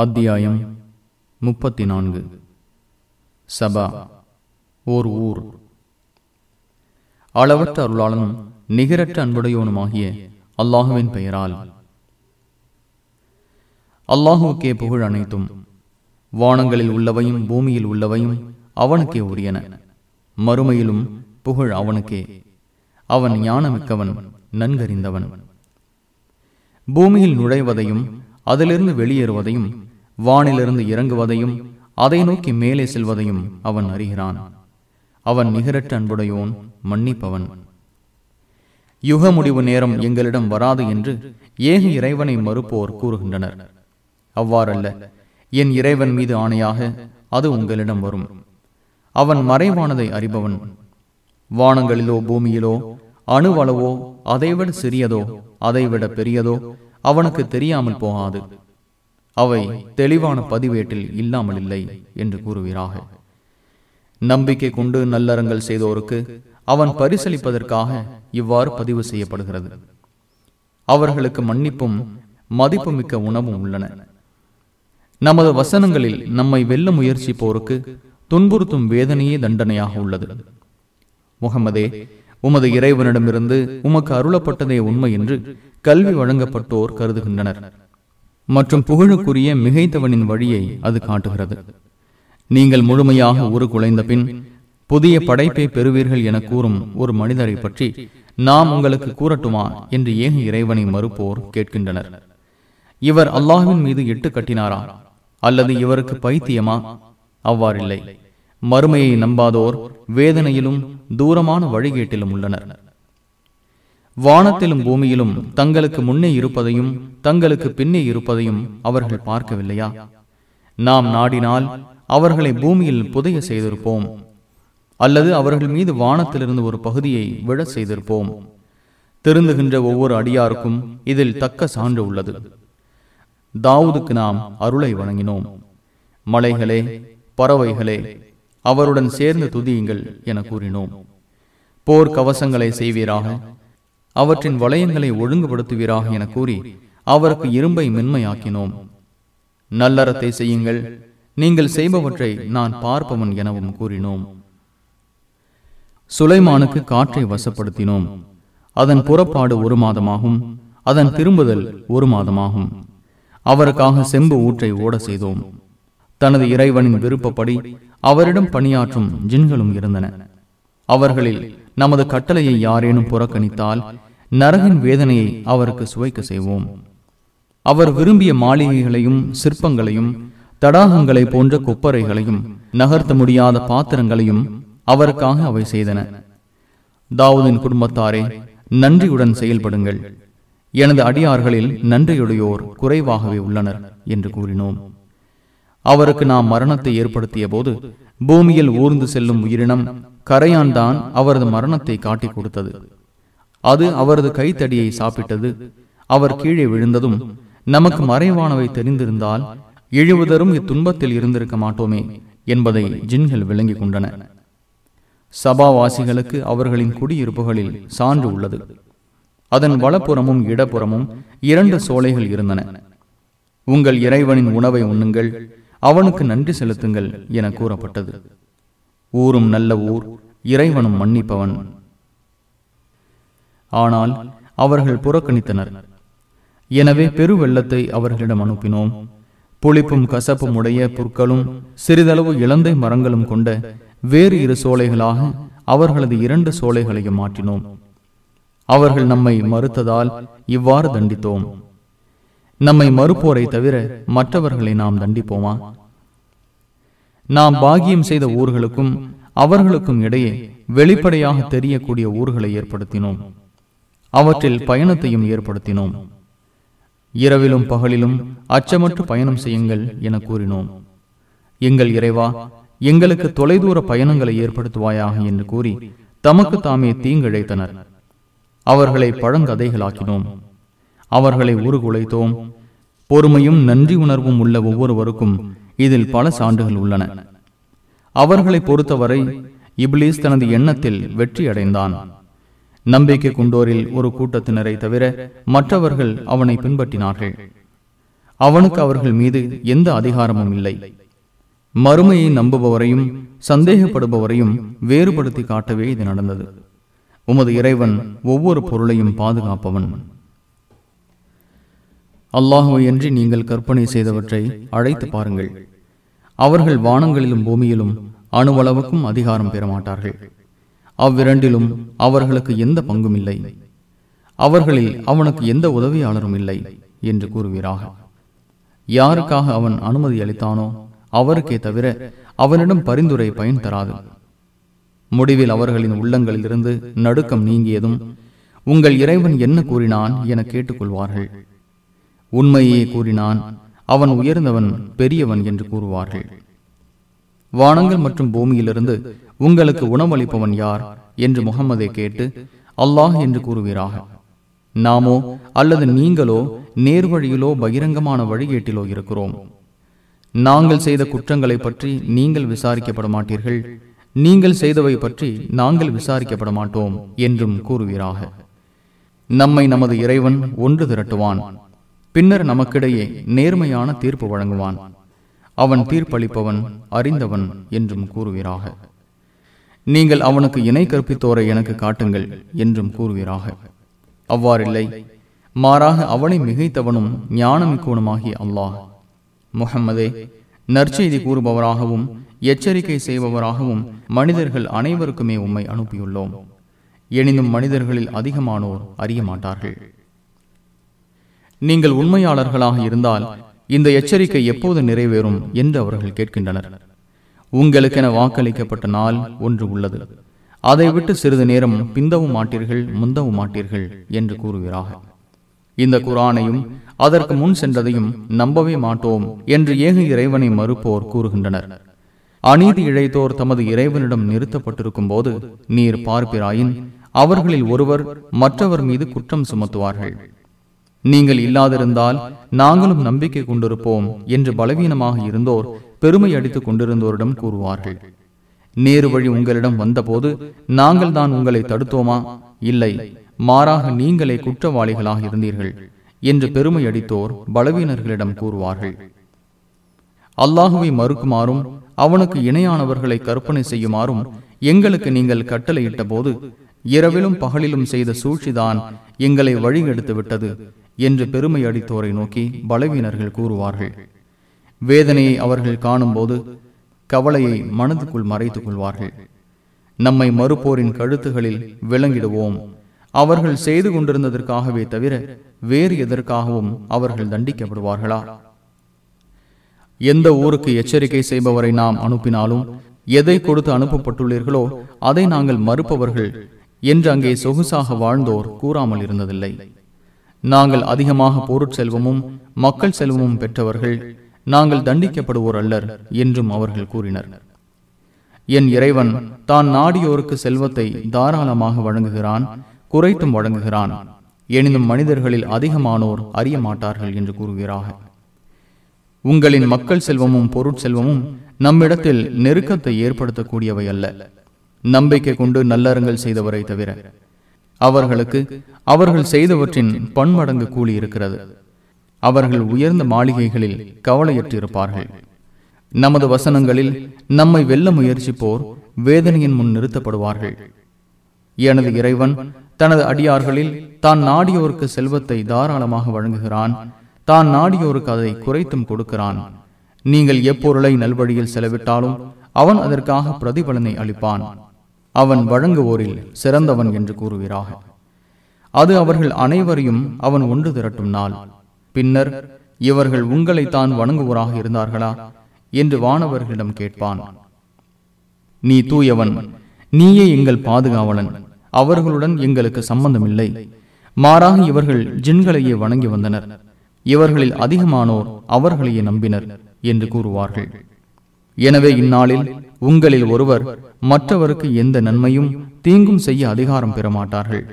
அத்தியாயம் முப்பத்தி நான்கு சபா ஓர் ஊர். அளவற்ற அருளாளனும் நிகரற்ற அன்புடையவனுமாகிய அல்லாஹுவின் பெயரால். அல்லாஹுக்கே புகழ் அனைத்தும் வானங்களில் உள்ளவையும் பூமியில் உள்ளவையும் அவனுக்கே உரியன. மறுமையிலும் புகழ் அவனுக்கே. அவன் ஞானமிக்கவன் நன்கறிந்தவன். பூமியில் நுழைவதையும் அதிலிருந்து வெளியேறுவதையும் வானிலிருந்து இறங்குவதையும் அதை நோக்கி மேலே செல்வதையும் அவன் அறிகிறான். அவன் நிகரற்ற அன்புடையோன் மன்னிப்பவன். யுக முடிவு நேரம் எங்களிடம் வராது என்று ஏக இறைவனை மறுப்போர் கூறுகின்றனர். அவ்வாறல்ல என் இறைவன் மீது ஆணையாக அது உங்களிடம் வரும். அவன் மறைவானதை அறிபவன். வானங்களிலோ பூமியிலோ அணுவளவோ அதைவிட சிறியதோ அதைவிட பெரியதோ அவனுக்கு தெரியாமல் போகாது. அவை தெளிவான பதிவேட்டில் இல்லாமல் இல்லை என்று கூறுவீராக. நம்பிக்கை கொண்டு நல்லறங்கள் செய்தோருக்கு அவன் பரிசளிப்பதற்காக இவ்வாறு பதிவு செய்யப்படுகிறது. அவர்களுக்கு மன்னிப்பும் மதிப்புமிக்க உணவும் உள்ளன. நமது வசனங்களில் நம்மை வெல்ல முயற்சிப்போருக்கு துன்புறுத்தும் வேதனையே தண்டனையாக உள்ளது. முகமதே உமது இறைவனிடமிருந்து உமக்கு அருளப்பட்டதே உண்மை என்று கல்வி வழங்கப்பட்டோர் கருதுகின்றனர். மற்றும் புகழுக்குரிய மிகைத்தவனின் வழியை அது காட்டுகிறது. நீங்கள் முழுமையாக ஒரு குலைந்த பின் புதிய படைப்பை பெறுவீர்கள் என கூறும் ஒரு மனிதரை பற்றி நாம் உங்களுக்கு கூறட்டுமா என்று ஏக இறைவனை மறுப்போர் கேட்கின்றனர். இவர் அல்லாஹுவின் மீது எட்டு கட்டினாரா? அல்லது இவருக்கு பைத்தியமா? அவ்வாறில்லை. மறுமையை நம்பாதோர் வேதனையிலும் தூரமான வழிகேட்டிலும் உள்ளனர். வானத்திலும் பூமியிலும் தங்களுக்கு முன்னே இருப்பதையும் தங்களுக்கு பின்னே இருப்பதையும் அவர்கள் பார்க்கவில்லையா? நாம் நாடினால் அவர்களை பூமியில் புதைய செய்திருப்போம். அல்லது அவர்கள் மீது வானத்திலிருந்து ஒரு பகுதியை விழ செய்திருப்போம். திருந்துகின்ற ஒவ்வொரு அடியாருக்கும் இதில் தக்க சான்று உள்ளது. தாவூதுக்கு நாம் அருளை வழங்கினோம் மலைகளே பறவைகளே அவருடன் சேர்ந்து துதியுங்கள் என கூறினோம். போர் கவசங்களை செய்வீராக அவற்றின் வளையங்களை ஒழுங்குபடுத்துவீராக என கூறி அவருக்கு இரும்பை மென்மையாக்கினோம். நல்லறத்தை செய்யுங்கள். நீங்கள் செய்பவற்றை நான் பார்ப்பவன் எனவும் கூறினோம். சுலைமானுக்கு காற்றை வசப்படுத்தினோம். அதன் புறப்பாடு ஒரு மாதமாகும். அதன் திரும்புதல் ஒரு மாதமாகும். அவருக்காக செம்பு ஊற்றை ஓட செய்தோம். தனது இறைவனின் விருப்பப்படி அவரிடம் பணியாற்றும் ஜின்களும் இருந்தன. அவர்களில் நமது கட்டளையை யாரேனும் புறக்கணித்தால் நரகின் வேதனையை அவருக்கு சுவைக்க செய்வோம். அவர் விரும்பிய மாளிகைகளையும் சிற்பங்களையும் தடாகங்களை போன்ற கொப்பரைகளையும் நகர்த்த முடியாத பாத்திரங்களையும் அவருக்காக அவை செய்தன. தாவூதின் குடும்பத்தாரே நன்றியுடன் செயல்படுங்கள். எனது அடியார்களில் நன்றியுடையோர் குறைவாகவே உள்ளனர் என்று கூறினோம். அவருக்கு நாம் மரணத்தை ஏற்படுத்திய போது பூமியில் ஊர்ந்து செல்லும் உயிரினம் கரையான் தான் அவரது மரணத்தை காட்டிக் கொடுத்தது. அது அவரது கைத்தடியை சாப்பிட்டது. அவர் கீழே விழுந்ததும் நமக்கு மறைவானவை தெரிந்திருந்தால் எழுவதரும் இத்துன்பத்தில் இருந்திருக்க மாட்டோமே என்பதை ஜின்கள் விளங்கிக் கொண்டன. சபாவாசிகளுக்கு அவர்களின் குடியிருப்புகளில் சான்று உள்ளது. அதன் வலப்புறமும் இடப்புறமும் இரண்டு சோலைகள் இருந்தன. உங்கள் இறைவனின் உணவை உண்ணுங்கள் அவனுக்கு நன்றி செலுத்துங்கள் என கூறப்பட்டது. ஊரும் நல்ல ஊர் இறைவனும் மன்னிப்பவன் ஆனால் அவர்கள் புறக்கணித்தனர். எனவே பெரு வெள்ளத்தை அவர்களிடம் அனுப்பினோம். புளிப்பும் கசப்பும் உடைய புற்களும் சிறிதளவு இளந்தை மரங்களும் கொண்ட வேறு இரு சோலைகளாக அவர்களது இரண்டு சோலைகளையும் மாற்றினோம். அவர்கள் நம்மை மறுத்ததால் இவ்வாறு தண்டித்தோம். நம்மை மறுப்போரை தவிர மற்றவர்களை நாம் தண்டிப்போமா? நாம் பாகியம் செய்த ஊர்களுக்கும் அவர்களுக்கும் இடையே வெளிப்படையாக தெரியக்கூடிய ஊர்களை ஏற்படுத்தினோம். அவற்றில் பயணத்தையும் ஏற்படுத்தினோம். இரவிலும் பகலிலும் அச்சமற்று பயணம் செய்யுங்கள் என கூறினோம். எங்கள் இறைவா எங்களுக்கு தொலைதூர பயணங்களை ஏற்படுத்துவாயாக என்று கூறி தமக்கு தாமே தீங்கிழைத்தனர். அவர்களை பழங்கதைகளாக்கினோம். அவர்களை உருகுலைத்தோம் பொறுமையும் நன்றி உணர்வும் உள்ள ஒவ்வொருவருக்கும் இதில் பல சான்றுகள் உள்ளன. அவர்களை பொறுத்தவரை இப்லீஸ் தனது எண்ணத்தில் வெற்றி அடைந்தான் நம்பிக்கை கொண்டோரில் ஒரு கூட்டத்தினரை தவிர மற்றவர்கள் அவனை பின்பற்றினார்கள். அவனுக்கு அவர்கள் மீது எந்த அதிகாரமும் இல்லை. மறுமையை நம்புபவரையும் சந்தேகப்படுபவரையும் வேறுபடுத்தி காட்டவே இது நடந்தது. உமது இறைவன் ஒவ்வொரு பொருளையும் பாதுகாப்பவன். அல்லாஹுவையன்றி நீங்கள் கற்பனை செய்தவற்றை அழைத்து பாருங்கள். அவர்கள் வானங்களிலும் பூமியிலும் அணுவளவுக்கும் அதிகாரம் பெற மாட்டார்கள். அவ்விரண்டிலும் அவர்களுக்கு எந்த பங்கும் இல்லை. அவர்களில் அவனுக்கு எந்த உதவியாளரும் இல்லை என்று கூறுவீராக. யாருக்காக அவன் அனுமதி அளித்தானோ அவருக்கே தவிர அவனிடம் பரிந்துரை பயன் தராது. முடிவில் அவர்களின் உள்ளங்களில் இருந்து நடுக்கம் நீங்கியதும் உங்கள் இறைவன் என்ன கூறினான்? என கேட்டுக்கொள்வார்கள். உண்மையே கூறினான் அவன் உயர்ந்தவன் பெரியவன் என்று கூறுவார்கள். வானங்கள் மற்றும் பூமியிலிருந்து உங்களுக்கு உணவளிப்பவன் யார் என்று முகம்மதை கேட்டு அல்லாஹ் என்று கூறுவீராக. நாமோ அல்லது நீங்களோ நேர்வழியிலோ பகிரங்கமான வழிகேட்டிலோ இருக்கிறோம். நாங்கள் செய்த குற்றங்களை பற்றி நீங்கள் விசாரிக்கப்பட மாட்டீர்கள். நீங்கள் செய்தவை பற்றி நாங்கள் விசாரிக்கப்பட மாட்டோம் என்றும் கூறுவீராக. நம்மை நமது இறைவன் ஒன்று திரட்டுவான். பின்னர் நமக்கிடையே நேர்மையான தீர்ப்பு வழங்குவான். அவன் தீர்ப்பளிப்பவன் அறிந்தவன் என்றும் கூறுவீராக. நீங்கள் அவனுக்கு இணை கற்பித்தோரை எனக்கு காட்டுங்கள் என்றும் கூறுவீராக. அவ்வாறில்லை மாறாக அவனை மிகைத்தவனும் ஞானமிக்கோனுமாகிய அல்லாஹ். முகம்மதே நற்செய்தி கூறுபவராகவும் எச்சரிக்கை செய்பவராகவும் மனிதர்கள் அனைவருக்குமே உம்மை அனுப்பியுள்ளோம். எனினும் மனிதர்களில் அதிகமானோர் அறிய மாட்டார்கள் நீங்கள் உண்மையாளர்களாக இருந்தால் இந்த எச்சரிக்கை எப்போது நிறைவேறும் என்று அவர்கள் கேட்கின்றனர். உங்களுக்கென வாக்களிக்கப்பட்ட நாள் ஒன்று உள்ளது. அதை விட்டு சிறிது நேரம் பிந்தவும் மாட்டீர்கள் முந்தவும் மாட்டீர்கள் என்று கூறுகிறார்கள் இந்த குரானையும் அதற்கு முன் சென்றதையும் நம்பவே மாட்டோம் என்று ஏக இறைவனை மறுப்போர் கூறுகின்றனர். அநீதி இழைத்தோர் தமது இறைவனிடம் நிறுத்தப்பட்டிருக்கும் போது நீர் பார்ப்பிராயின் அவர்களில் ஒருவர் மற்றவர் மீது குற்றம் சுமத்துவார்கள். நீங்கள் இல்லாதிருந்தால் நாங்களும் நம்பிக்கை கொண்டிருப்போம் என்று பலவீனமாக இருந்தோர் பெருமை அடித்துக் கொண்டிருந்தோரிடம் கூறுவார்கள். நேரு வழி உங்களிடம் வந்தபோது நாங்கள் தான் உங்களை தடுத்தோமா? இல்லை மாறாக நீங்களே குற்றவாளிகளாக இருந்தீர்கள் என்று பெருமை அடித்தோர் பலவீனர்களிடம் கூறுவார்கள். அல்லாஹுவை மறுக்குமாறும் அவனுக்கு இணையானவர்களை கற்பனை செய்யுமாறும் எங்களுக்கு நீங்கள் கட்டளையிட்ட போது இரவிலும் பகலிலும் செய்த சூழ்ச்சிதான் எங்களை வழி விட்டது என்று பெருமை அடித்தோரை நோக்கி பலவீனர்கள் கூறுவார்கள். வேதனையை அவர்கள் காணும்போது கவலையை மனதுக்குள் மறைத்துக் கொள்வார்கள். நம்மை மறுப்போரின் கழுத்துகளில் விளங்கிடுவோம். அவர்கள் செய்து கொண்டிருந்ததற்காகவே தவிர வேறு எதற்காகவும் அவர்கள் தண்டிக்கப்படுவார்களா? எந்த ஊருக்கு எச்சரிக்கை செய்பவரை நாம் அனுப்பினாலும் எதை கொடுத்து அனுப்பப்பட்டுள்ளீர்களோ அதை நாங்கள் மறுப்பவர்கள் என்று அங்கே சொகுசாக வாழ்ந்தோர் கூறாமல் இருந்ததில்லை. நாங்கள் அதிகமாக பொருட்செல்வமும் மக்கள் செல்வமும் பெற்றவர்கள் நாங்கள் தண்டிக்கப்படுவோர் அல்லர் என்றும் அவர்கள் கூறினர். என் இறைவன் தான் நாடியோருக்கு செல்வத்தை தாராளமாக வழங்குகிறான் குறைத்தும் வழங்குகிறான். எனினும் மனிதர்களில் அதிகமானோர் அறிய மாட்டார்கள் என்று கூறுகிறார்கள் உங்களின் மக்கள் செல்வமும் பொருட்செல்வமும் நம்மிடத்தில் நெருக்கத்தை ஏற்படுத்தக்கூடியவை அல்ல. நம்பிக்கை கொண்டு நல்லறங்கள் செய்தவரை தவிர அவர்களுக்கு அவர்கள் செய்தவற்றின் பன்மடங்கு கூலி இருக்கிறது. அவர்கள் உயர்ந்த மாளிகைகளில் கவலையற்றிருப்பார்கள். நமது வசனங்களில் நம்மை வெல்ல முயற்சிப்போர் வேதனையின் முன் நிறுத்தப்படுவார்கள். எனது இறைவன் தனது அடியார்களில் தான் நாடியோருக்கு செல்வத்தை தாராளமாக வழங்குகிறான். தான் நாடியோருக்கு அதை குறைத்தும் கொடுக்கிறான். நீங்கள் எப்பொருளை நல்வழியில் செலவிட்டாலும் அவன் அதற்காக பிரதிபலனை அளிப்பான். அவன் வழங்குவோரில் சிறந்தவன் என்று கூறுகிறாக அது அவர்கள் அனைவரையும் அவன் ஒன்று திரட்டும் நாள். பின்னர் இவர்கள் உங்களைத்தான் வணங்குவோராக இருந்தார்களா? என்று வானவர்களிடம் கேட்பான். நீ தூயவன் நீயே எங்கள் பாதுகாவலன். அவர்களுடன் எங்களுக்கு சம்பந்தமில்லை. மாறாக இவர்கள் ஜின்களையே வணங்கி வந்தனர். இவர்களில் அதிகமானோர் அவர்களையே நம்பினர் என்று கூறுவார்கள். எனவே இந்நாளில் உங்களில் ஒருவர் மற்றவருக்கு எந்த நன்மையும் தீங்கும் செய்ய அதிகாரம் பெற மாட்டார்கள்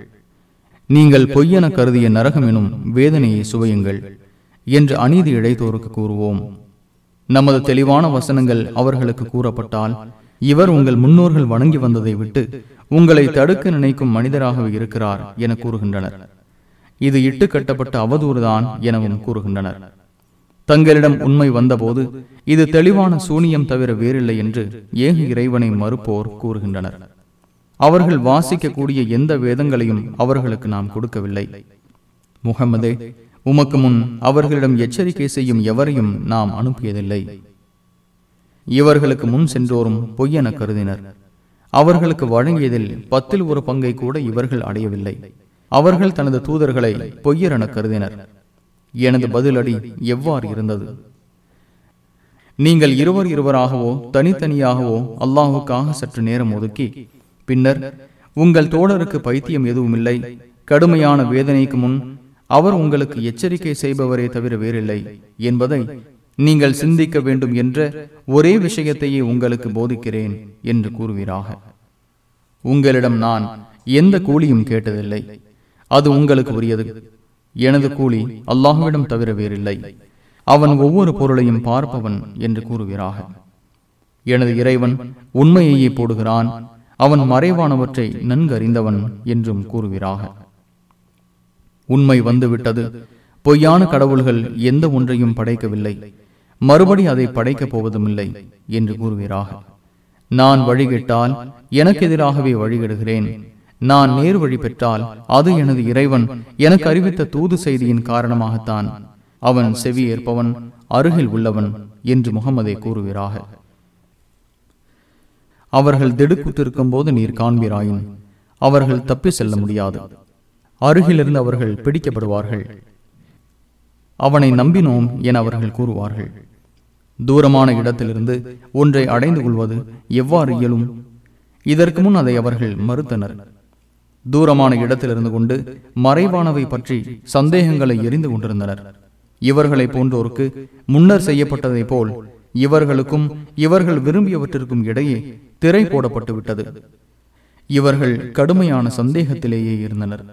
நீங்கள் பொய்யென கருதிய நரகம் எனும் வேதனையை சுவையுங்கள் என்று அநீதி இழைத்தோருக்கு கூறுவோம். நமது தெளிவான வசனங்கள் அவர்களுக்கு கூறப்பட்டால் இவர் உங்கள் முன்னோர்கள் வணங்கி வந்ததை விட்டு உங்களை தடுக்க நினைக்கும் மனிதராகவே இருக்கிறார் என கூறுகின்றனர். இது இட்டு கட்டப்பட்ட அவதூறுதான் எனவும் கூறுகின்றனர். தங்களிடம் உண்மை வந்தபோது இது தெளிவான சூனியம் தவிர வேறில்லை என்று ஏக இறைவனை மறுப்போர் கூறுகின்றனர். அவர்கள் வாசிக்கக்கூடிய எந்த வேதங்களையும் அவர்களுக்கு நாம் கொடுக்கவில்லை. முகமதே உமக்கு முன் அவர்களிடம் எச்சரிக்கை செய்யும் எவரையும் நாம் அனுப்பியதில்லை. இவர்களுக்கு முன் சென்றோரும் பொய்யென கருதினர். அவர்களுக்கு வழங்கியதில் பத்தில் ஒரு பங்கை கூட இவர்கள் அடையவில்லை. அவர்கள் தனது தூதர்களை பொய்யரென கருதினர். எனது பதிலடி எவ்வாறு இருந்தது? நீங்கள் இருவர் இருவராகவோ தனித்தனியாகவோ அல்லாஹுக்காக சற்று நேரம் ஒதுக்கி பின்னர் உங்கள் தோழருக்கு பைத்தியம் எதுவும் இல்லை கடுமையான வேதனைக்கு முன் அவர் உங்களுக்கு எச்சரிக்கை செய்பவரே தவிர வேறில்லை என்பதை நீங்கள் சிந்திக்க வேண்டும் என்ற ஒரே விஷயத்தையே உங்களுக்கு போதிக்கிறேன் என்று கூறுவீராக. உங்களிடம் நான் எந்த கூலியும் கேட்டதில்லை. அது உங்களுக்கு உரியது. எனது கூலி அல்லாஹுவிடம் தவிர வேறில்லை. அவன் ஒவ்வொரு பொருளையும் பார்ப்பவன் என்று கூறுகிறாக எனது இறைவன் உண்மையையே போடுகிறான். அவன் மறைவானவற்றை நன்கறிந்தவன் என்றும் கூறுகிறாக உண்மை வந்துவிட்டது. பொய்யான கடவுள்கள் எந்த ஒன்றையும் படைக்கவில்லை. மறுபடி அதை படைக்கப் போவதும் இல்லை என்று கூறுகிறாக நான் வழிகிட்டால் எனக்கு எதிராகவே வழிகிடுகிறேன். நான் நேர் வழி பெற்றால் அது எனது இறைவன் எனக்கு அறிவித்த தூது செய்தியின் காரணமாகத்தான். அவன் செவி ஏற்பவன் அருகில் உள்ளவன் என்று முகமதை கூறுகிறாக அவர்கள் திடுக்குற்றிருக்கும் போது நீர் காண்பீராயின். அவர்கள் தப்பி செல்ல முடியாது. அருகிலிருந்து அவர்கள் பிடிக்கப்படுவார்கள். அவனை நம்பினோம் என அவர்கள் கூறுவார்கள். தூரமான இடத்திலிருந்து ஒன்றை அடைந்து கொள்வது எவ்வாறு இயலும்? இதற்கு முன் அதை அவர்கள் மறுத்தனர். தூரமான இடத்திலிருந்து கொண்டு மறைவானவை பற்றி சந்தேகங்களை எரிந்து கொண்டிருந்தனர். இவர்களை போன்றோருக்கு முன்னர் செய்யப்பட்டதை போல் இவர்களுக்கும் இவர்கள் விரும்பியவற்றிற்கும் இடையே திரை போடப்பட்டு விட்டது இவர்கள் கடுமையான சந்தேகத்திலேயே இருந்தனர்.